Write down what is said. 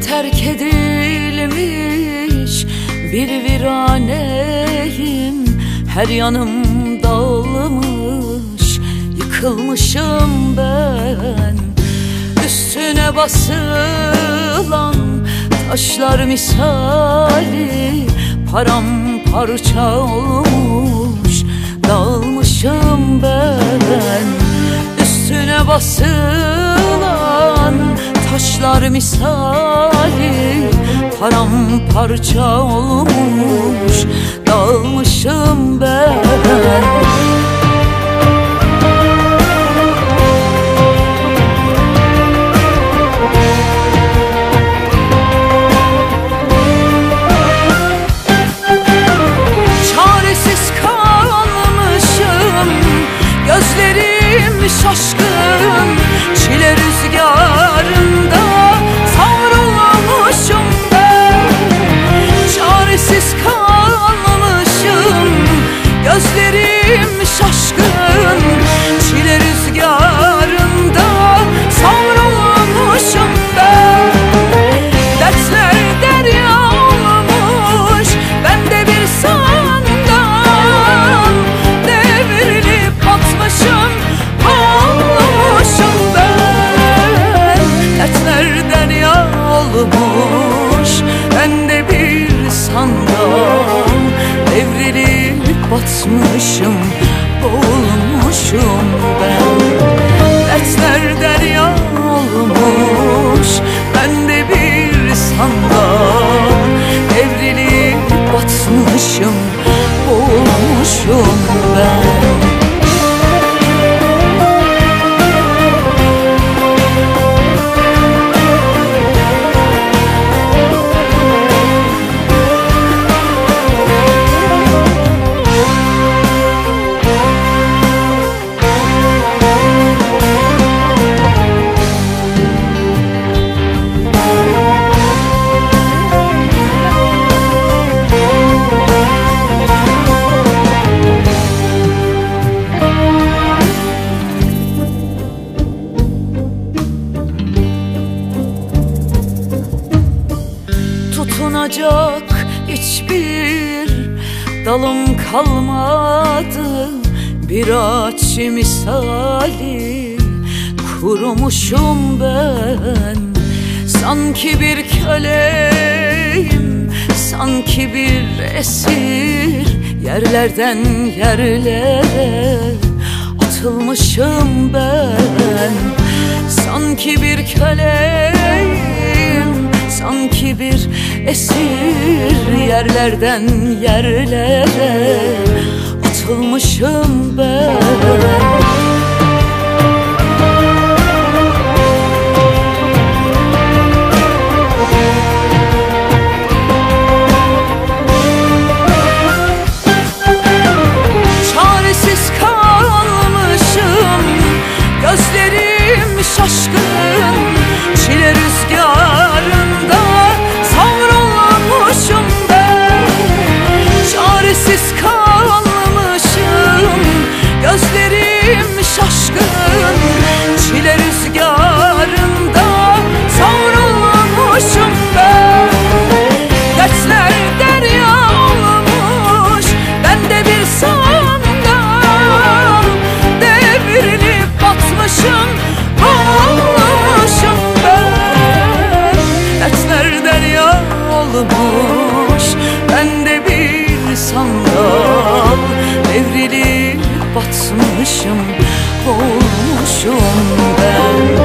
terk edilmiş bir viraneyim. Her yanım dağılmış yıkılmışım ben. Üstüne basılan taşlar misali Paramparça olmuş dağılmışım ben. Üstüne basılan taşlar misali Paramparça olmuş. Dağılmışım ben batmışım Boğulmuşum ben tutunacak hiçbir dalım kalmadı. Bir ağaç misali kurumuşum ben. Sanki bir köleyim, sanki bir esir. Yerlerden yerlere atılmışım ben. Sanki bir köleyim, sanki bir esir Yerlerden yerlere atılmışım ben batmışım Olmuşum ben